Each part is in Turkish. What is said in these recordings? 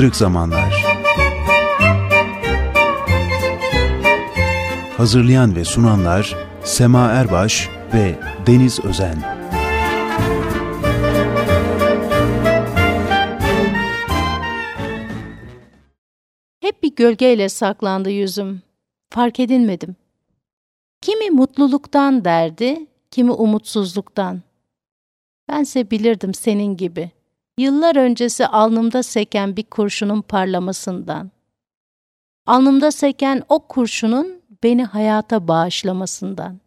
Kırık Zamanlar Hazırlayan ve sunanlar Sema Erbaş ve Deniz Özen Hep bir gölgeyle saklandı yüzüm. Fark edilmedim. Kimi mutluluktan derdi, kimi umutsuzluktan. Bense bilirdim senin gibi. Yıllar öncesi alnımda seken bir kurşunun parlamasından. Alnımda seken o kurşunun beni hayata bağışlamasından.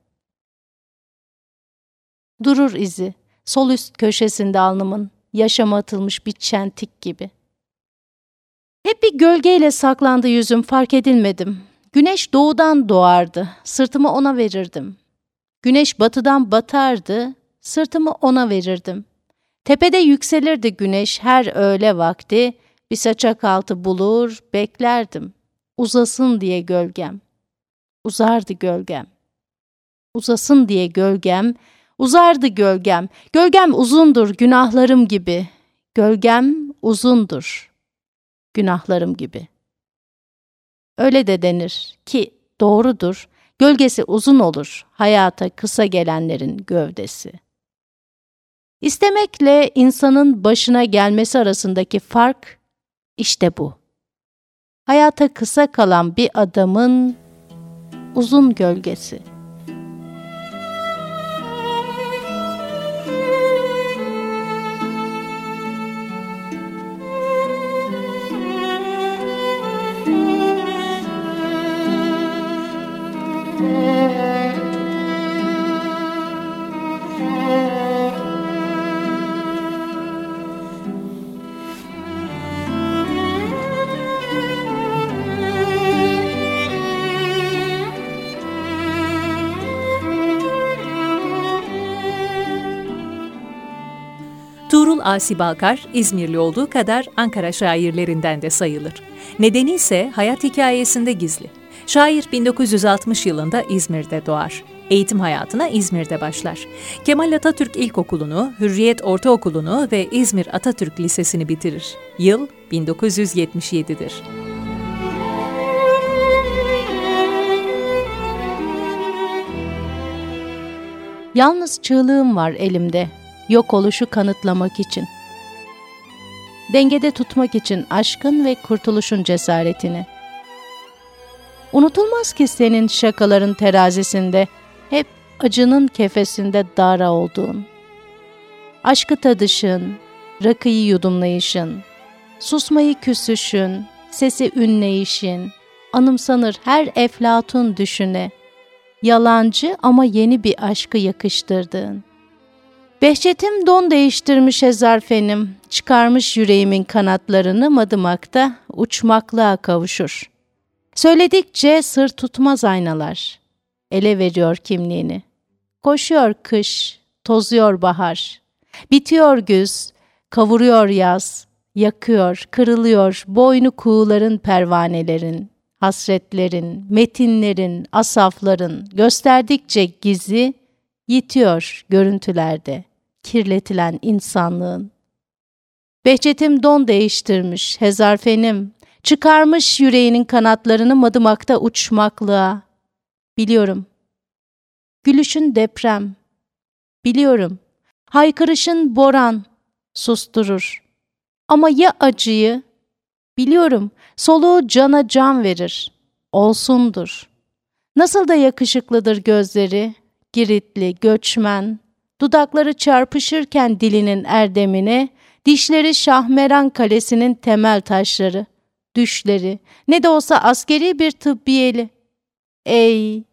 Durur izi, sol üst köşesinde alnımın, yaşama atılmış bir çentik gibi. Hep bir gölgeyle saklandı yüzüm, fark edilmedim. Güneş doğudan doğardı, sırtımı ona verirdim. Güneş batıdan batardı, sırtımı ona verirdim. Tepede yükselirdi güneş her öğle vakti, bir saçak altı bulur, beklerdim. Uzasın diye gölgem. Uzardı gölgem. Uzasın diye gölgem, uzardı gölgem. Gölgem uzundur günahlarım gibi. Gölgem uzundur günahlarım gibi. Öyle de denir ki doğrudur, gölgesi uzun olur hayata kısa gelenlerin gövdesi. İstemekle insanın başına gelmesi arasındaki fark işte bu. Hayata kısa kalan bir adamın uzun gölgesi. Asi Balkar, İzmirli olduğu kadar Ankara şairlerinden de sayılır. Nedeni ise hayat hikayesinde gizli. Şair 1960 yılında İzmir'de doğar. Eğitim hayatına İzmir'de başlar. Kemal Atatürk İlkokulu'nu, Hürriyet Ortaokulu'nu ve İzmir Atatürk Lisesi'ni bitirir. Yıl 1977'dir. Yalnız çığlığım var elimde, yok oluşu kanıtlamak için. Dengede tutmak için aşkın ve kurtuluşun cesaretini. Unutulmaz ki senin şakaların terazisinde hep acının kefesinde dara olduğun. Aşkı tadışın, rakıyı yudumlayışın, susmayı küsüşün, sesi ünleyişin, anımsanır her eflatun düşüne, yalancı ama yeni bir aşkı yakıştırdığın. Behçetim don değiştirmiş ezarfenim, çıkarmış yüreğimin kanatlarını madımakta uçmaklığa kavuşur. Söyledikçe sır tutmaz aynalar. Ele veriyor kimliğini. Koşuyor kış, tozuyor bahar. Bitiyor güz, kavuruyor yaz. Yakıyor, kırılıyor boynu kuğuların pervanelerin, hasretlerin, metinlerin, asafların gösterdikçe gizi yitiyor görüntülerde kirletilen insanlığın. Behçetim don değiştirmiş, hezarfenim, çıkarmış yüreğinin kanatlarını madımakta uçmaklığa. Biliyorum. Gülüşün deprem. Biliyorum. Haykırışın boran. Susturur. Ama ya acıyı? Biliyorum. Soluğu cana can verir. Olsundur. Nasıl da yakışıklıdır gözleri. Giritli, göçmen. Dudakları çarpışırken dilinin erdemine, dişleri Şahmeran Kalesi'nin temel taşları, düşleri, ne de olsa askeri bir tıbbiyeli. Ey!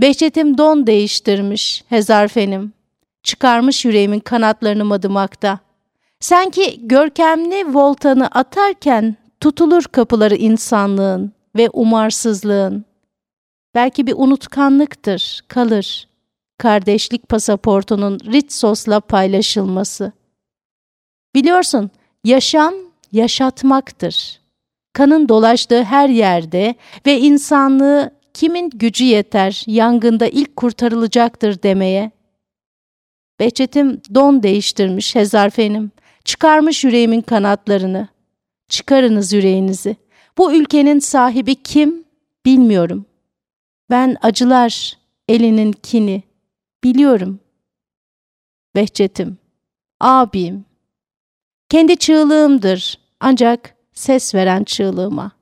Behçetim don değiştirmiş, hezarfenim. Çıkarmış yüreğimin kanatlarını madımakta. Sanki görkemli voltanı atarken tutulur kapıları insanlığın ve umarsızlığın. Belki bir unutkanlıktır, kalır. Kardeşlik pasaportunun Ritsos'la paylaşılması. Biliyorsun, yaşam yaşatmaktır. Kanın dolaştığı her yerde ve insanlığı kimin gücü yeter yangında ilk kurtarılacaktır demeye. Behçetim don değiştirmiş hezarfenim, çıkarmış yüreğimin kanatlarını. Çıkarınız yüreğinizi. Bu ülkenin sahibi kim bilmiyorum. Ben acılar elinin kini biliyorum. Behçetim, abim. Kendi çığlığımdır ancak ses veren çığlığıma.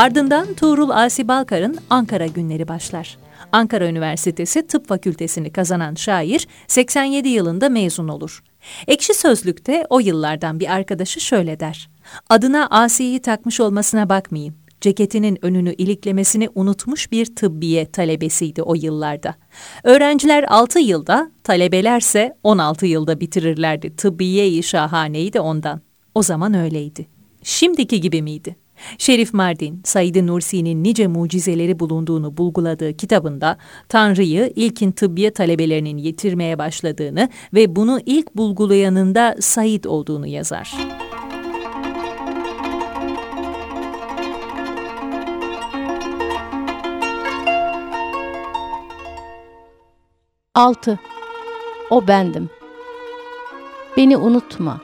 Ardından Tuğrul Asi Balkar'ın Ankara günleri başlar. Ankara Üniversitesi Tıp Fakültesini kazanan şair 87 yılında mezun olur. Ekşi Sözlük'te o yıllardan bir arkadaşı şöyle der. Adına Asi'yi takmış olmasına bakmayın. Ceketinin önünü iliklemesini unutmuş bir tıbbiye talebesiydi o yıllarda. Öğrenciler 6 yılda, talebelerse 16 yılda bitirirlerdi. Tıbbiye-i şahaneyi de ondan. O zaman öyleydi. şimdiki gibi miydi? Şerif Mardin, Said Nursi'nin nice mucizeleri bulunduğunu bulguladığı kitabında Tanrı'yı ilkin tıbbiye talebelerinin yitirmeye başladığını ve bunu ilk bulgulayanın da Said olduğunu yazar. Altı. O bendim. Beni unutma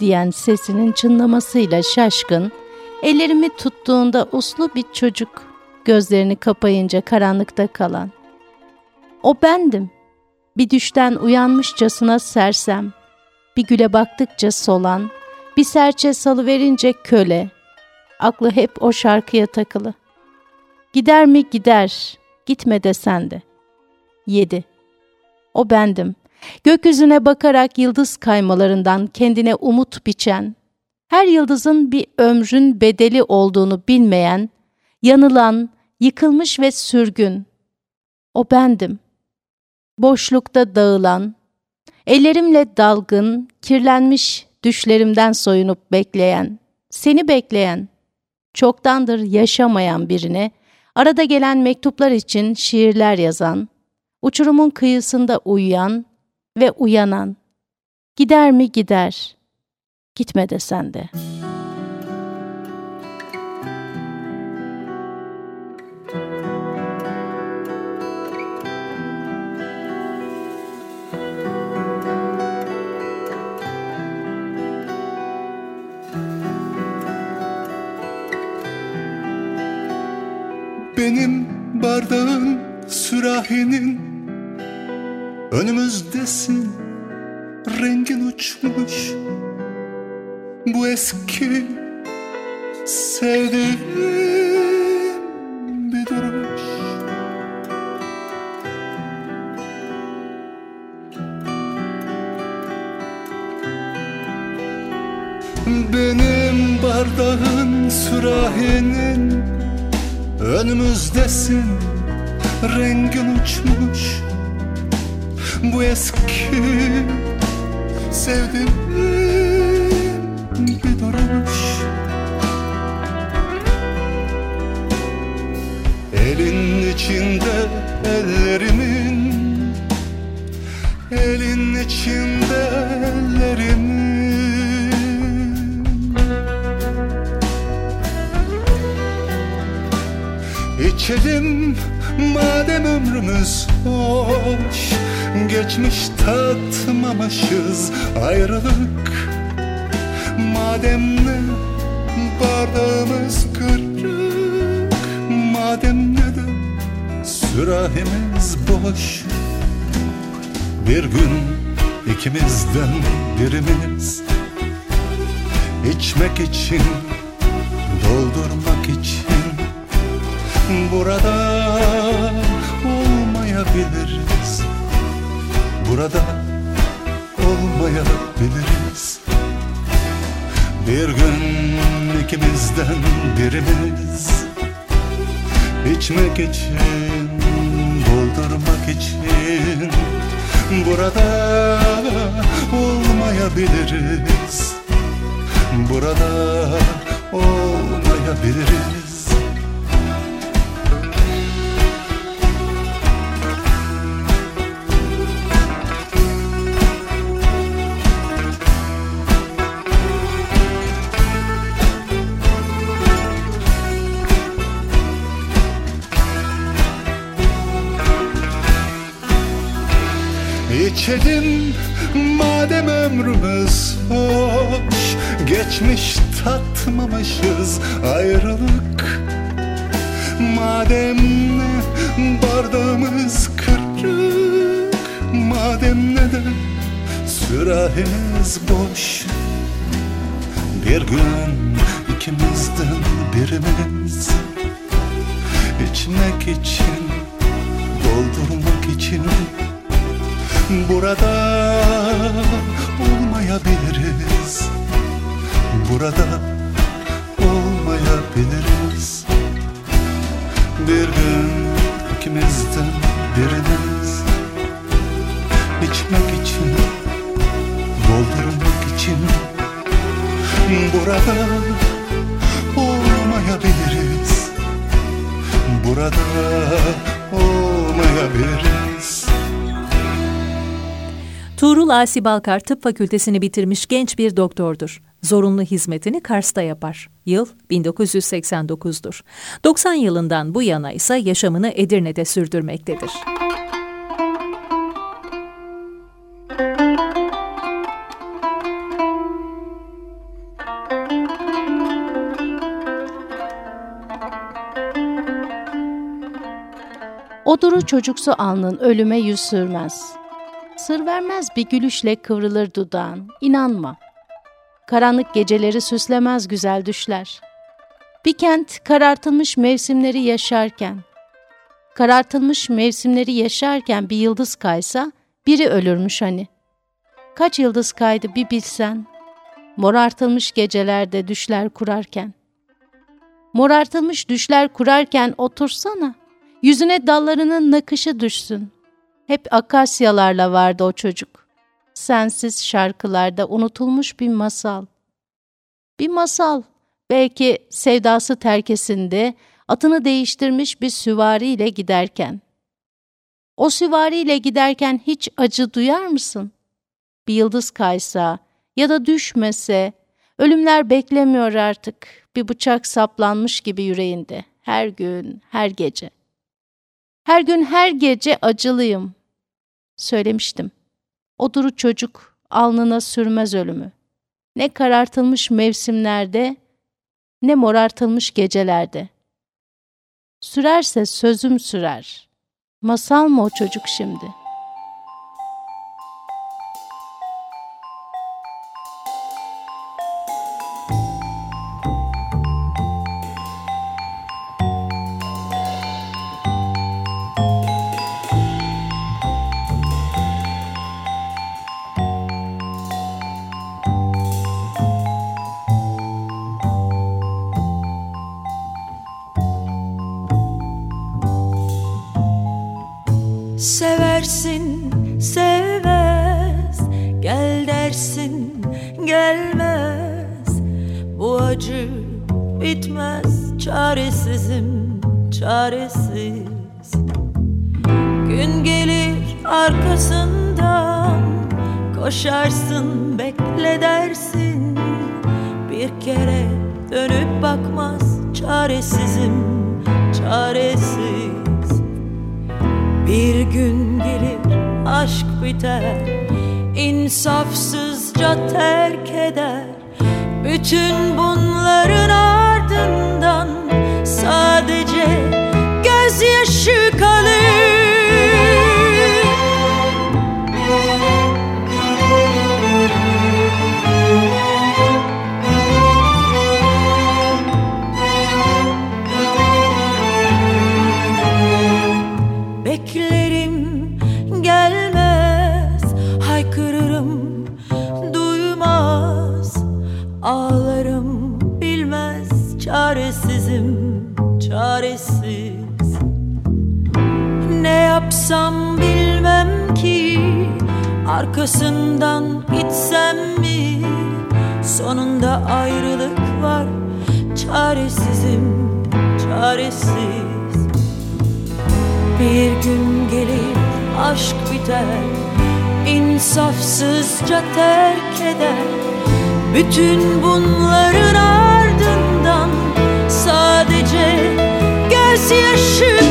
diyen sesinin çınlamasıyla şaşkın, ellerimi tuttuğunda uslu bir çocuk, gözlerini kapayınca karanlıkta kalan. O bendim. Bir düşten uyanmışçasına sersem, bir güle baktıkça solan, bir serçe salıverince köle. Aklı hep o şarkıya takılı. Gider mi gider, gitme desen de. 7. O bendim. Gökyüzüne bakarak yıldız kaymalarından kendine umut biçen, her yıldızın bir ömrün bedeli olduğunu bilmeyen, yanılan, yıkılmış ve sürgün. O bendim. Boşlukta dağılan, ellerimle dalgın, kirlenmiş düşlerimden soyunup bekleyen, seni bekleyen, çoktandır yaşamayan birine, arada gelen mektuplar için şiirler yazan, uçurumun kıyısında uyuyan ve uyanan. Gider mi gider, gitme desen de. Benim bardağın sürahinin Önümüzdesin rengin uçmuş Bu eski sevdiğim bir duruş Benim bardağın sürahinin Önümüzdesin rengin uçmuş. Bu eski sevdiğim ayrılık Madem ne bardağımız kırık. Madem ne de sürahimiz boş. Bir gün ikimizden birimiz içmek için ikimizden birimiz. İçmek için, doldurmak için Burada olmayabiliriz. Burada olmayabiliriz İçelim madem ömrümüz hoş Geçmiş tatmamışız ayrılık. Madem bardağımız kırık Madem ne de sürahimiz boş? Bir gün ikimizden birimiz içmek için, doldurmak için Burada olmayabiliriz. Burada olmayabiliriz. Bir gün ikimizden biriniz. İçmek için Doldurmak için. Burada olmayabiliriz. Burada olmayabiliriz Tuğrul Asi Balkar Tıp Fakültesini bitirmiş genç bir doktordur. Zorunlu hizmetini Kars'ta yapar. Yıl 1989'dur. 90 yılından bu yana ise yaşamını Edirne'de sürdürmektedir. Oduru çocuksu alnın ölüme yüz sürmez. Sır vermez bir gülüşle kıvrılır dudağın, inanma. Karanlık geceleri süslemez güzel düşler. Bir kent karartılmış mevsimleri yaşarken, karartılmış mevsimleri yaşarken bir yıldız kaysa, biri ölürmüş hani. Kaç yıldız kaydı bir bilsen, morartılmış gecelerde düşler kurarken. Morartılmış düşler kurarken otursana.'' Yüzüne dallarının nakışı düşsün. Hep akasyalarla vardı o çocuk. Sensiz şarkılarda unutulmuş bir masal. Bir masal. Belki sevdası terkesinde atını değiştirmiş bir süvariyle giderken. O süvariyle giderken hiç acı duyar mısın? Bir yıldız kaysa ya da düşmese, ölümler beklemiyor artık. Bir bıçak saplanmış gibi yüreğinde. Her gün, her gece. Her gün her gece acılıyım. Söylemiştim. O duru çocuk alnına sürmez ölümü. Ne karartılmış mevsimlerde, ne morartılmış gecelerde. Sürerse sözüm sürer. Masal mı o çocuk şimdi?'' Kere dönüp bakmaz Çaresizim çaresiz. Bir gün gelir aşk biter insafsızca terk eder. Bütün bunların ardından sadece gözyaşı Arkasından gitsem mi? Sonunda ayrılık var. Çaresizim çaresiz. Bir gün gelir aşk biter. İnsafsızca terk eder. Bütün bunların ardından Sadece gözyaşı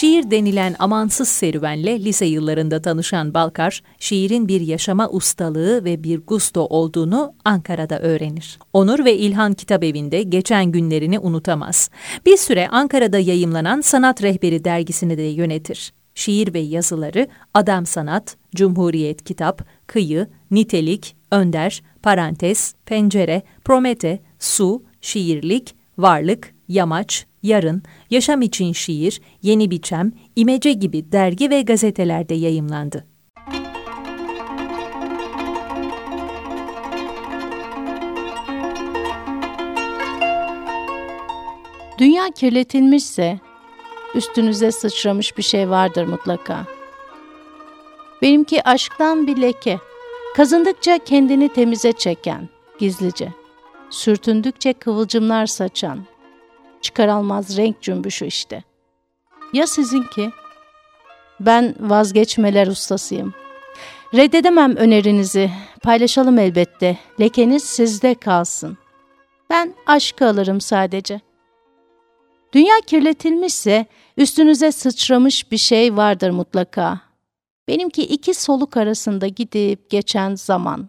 Şiir denilen amansız serüvenle lise yıllarında tanışan Balkar, şiirin bir yaşama ustalığı ve bir gusto olduğunu Ankara'da öğrenir. Onur ve İlhan Kitabevi'nde geçen günlerini unutamaz. Bir süre Ankara'da yayımlanan Sanat Rehberi dergisini de yönetir. Şiir ve yazıları Adam Sanat, Cumhuriyet Kitap, Kıyı, Nitelik, Önder, Parantez, Pencere, Promete, Su, Şiirlik, Varlık, Yamaç, Yarın, Yaşam İçin Şiir, Yeni Biçem, İmece gibi dergi ve gazetelerde yayımlandı. Dünya kirletilmişse üstünüze sıçramış bir şey vardır mutlaka. Benimki aşktan bir leke. Kazındıkça kendini temize çeken, gizlice. Sürtündükçe kıvılcımlar saçan, çıkaralmaz renk cümbüşü işte. Ya sizinki? Ben vazgeçmeler ustasıyım. Reddedemem önerinizi, paylaşalım elbette, lekeniz sizde kalsın. Ben aşkı alırım sadece. Dünya kirletilmişse üstünüze sıçramış bir şey vardır mutlaka. Benimki iki soluk arasında gidip geçen zaman.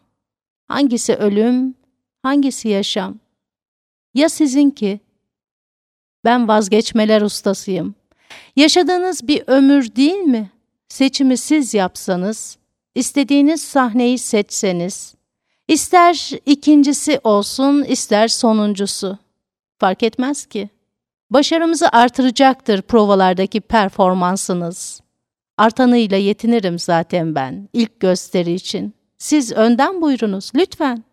Hangisi ölüm, hangisi yaşam? Ya sizinki? Ben vazgeçmeler ustasıyım. Yaşadığınız bir ömür değil mi? Seçimi siz yapsanız, istediğiniz sahneyi seçseniz, ister ikincisi olsun, ister sonuncusu. Fark etmez ki. Başarımızı artıracaktır provalardaki performansınız. Artanıyla yetinirim zaten ben ilk gösteri için. Siz önden buyurunuz lütfen.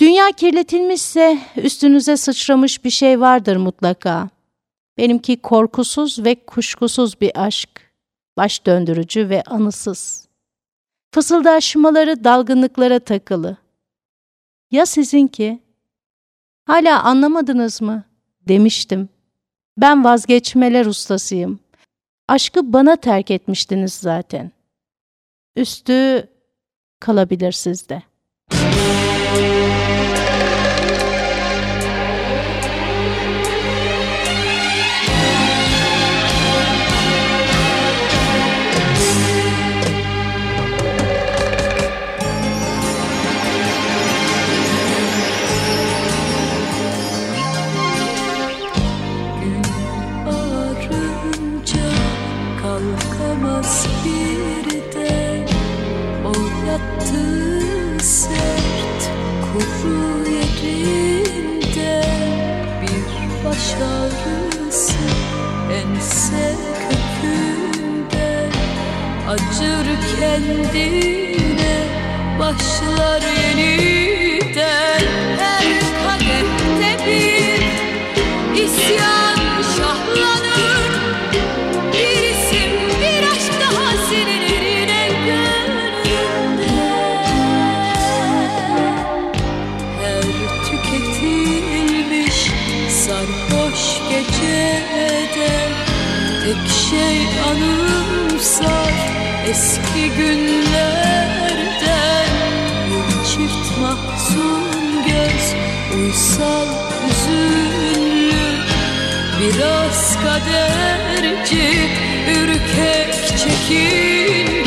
Dünya kirletilmişse üstünüze sıçramış bir şey vardır mutlaka. Benimki korkusuz ve kuşkusuz bir aşk. Baş döndürücü ve anısız. Fısıldaşmaları dalgınlıklara takılı. Ya sizinki? Hala anlamadınız mı? Demiştim. Ben vazgeçmeler ustasıyım. Aşkı bana terk etmiştiniz zaten. Üstü kalabilir sizde. Kendine başlar yeniden. Her kadehte bir İsyan şahlanır. Bir bir aşk daha silinir yine Her tüketilmiş sarhoş gecede Tek şey anımsar eski günlerden Bir çift mahzun göz uysal hüzünlü Biraz kaderci ürkek çekingen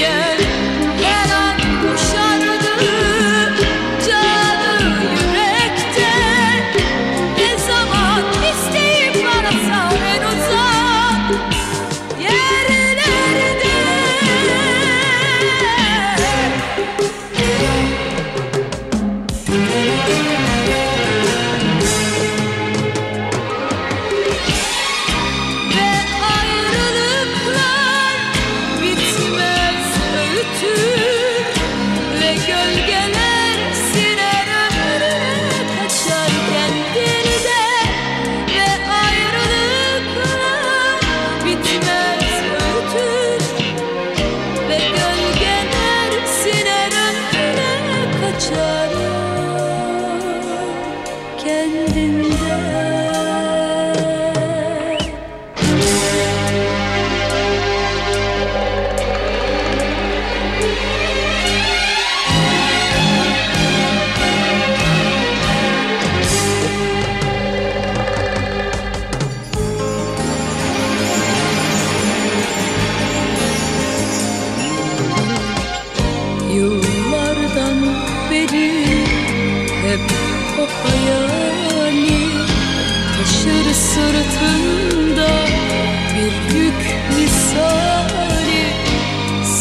misali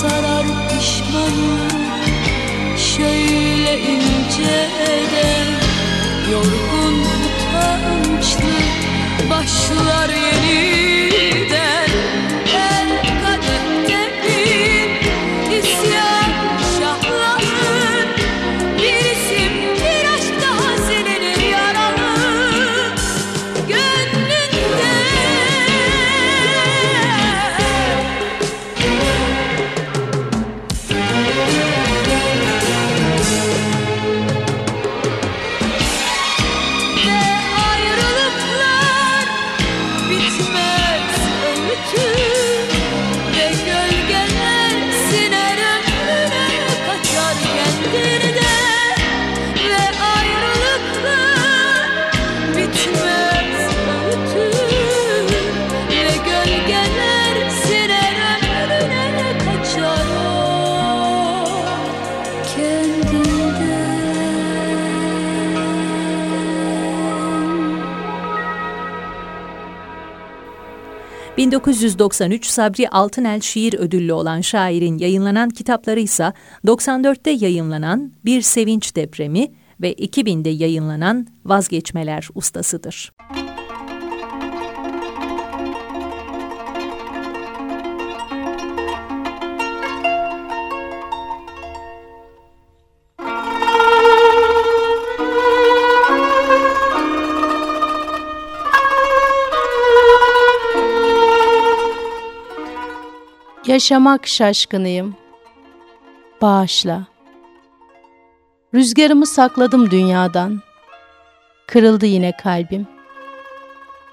sarar pişmanlık şöyle inceden yorgun utançlı başlar 1993 Sabri Altınel şiir ödüllü olan şairin yayınlanan kitapları ise 94'te yayınlanan Bir Sevinç Depremi ve 2000'de yayınlanan Vazgeçmeler Ustasıdır. Yaşamak şaşkınıyım. Bağışla. Rüzgarımı sakladım dünyadan. Kırıldı yine kalbim.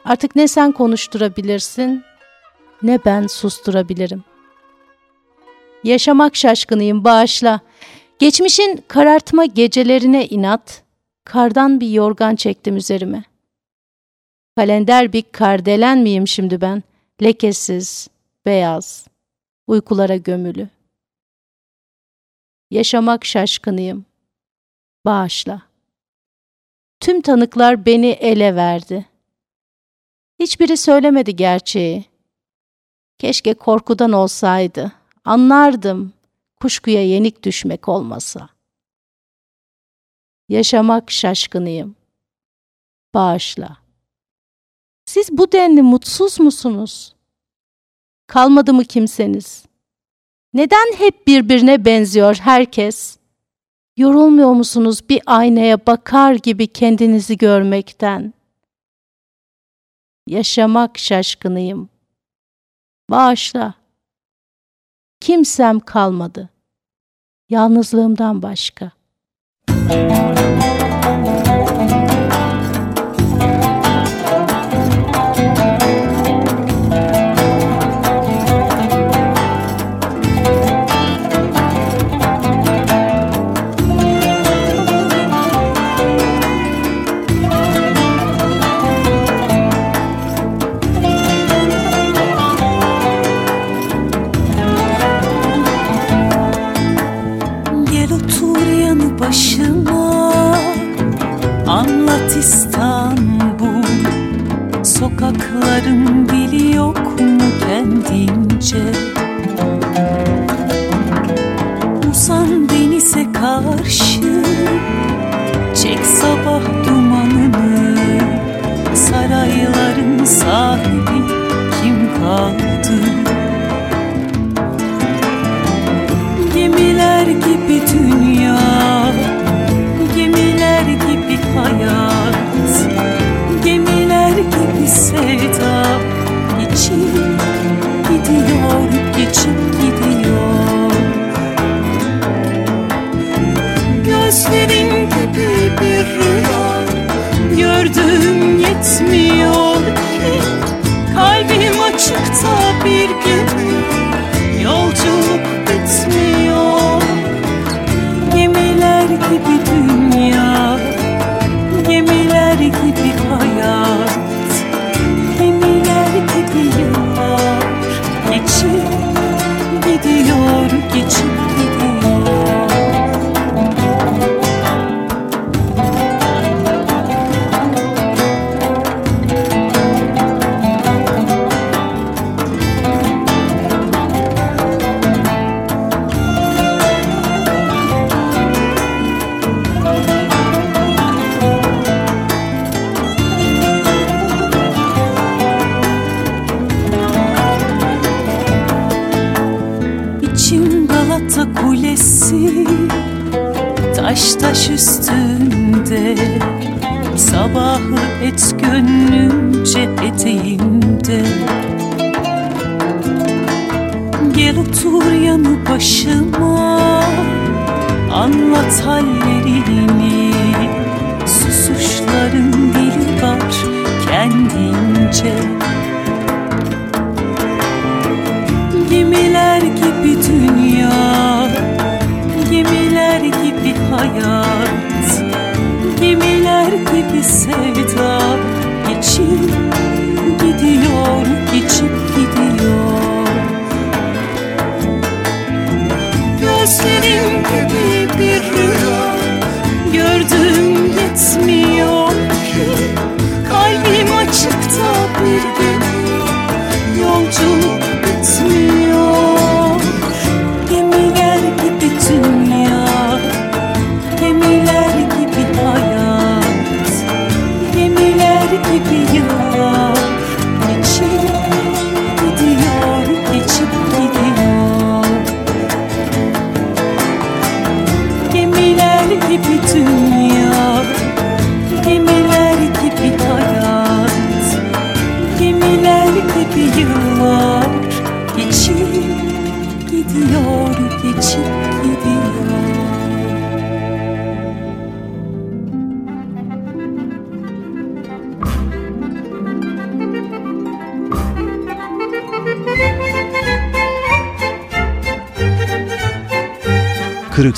Artık ne sen konuşturabilirsin, ne ben susturabilirim. Yaşamak şaşkınıyım, bağışla. Geçmişin karartma gecelerine inat, kardan bir yorgan çektim üzerime. Kalender bir kardelen miyim şimdi ben? Lekesiz, beyaz, uykulara gömülü. Yaşamak şaşkınıyım. Bağışla. Tüm tanıklar beni ele verdi. Hiçbiri söylemedi gerçeği. Keşke korkudan olsaydı. Anlardım kuşkuya yenik düşmek olmasa. Yaşamak şaşkınıyım. Bağışla. Siz bu denli mutsuz musunuz? Kalmadı mı kimseniz? Neden hep birbirine benziyor herkes? Yorulmuyor musunuz bir aynaya bakar gibi kendinizi görmekten? Yaşamak şaşkınıyım. Bağışla. Kimsem kalmadı. Yalnızlığımdan başka. Gel tahta kulesi Taş taş üstünde. Sabahı et gönlümce eteğimde Gel otur yanı başıma Anlat hallerini. Susuşların dili var kendince. Hayat. Gemiler gibi sevda Geçip gidiyor, geçip gidiyor. Gözlerim gibi bir rüya Gördüm yetmiyor ki. Kalbim açıkta bir gün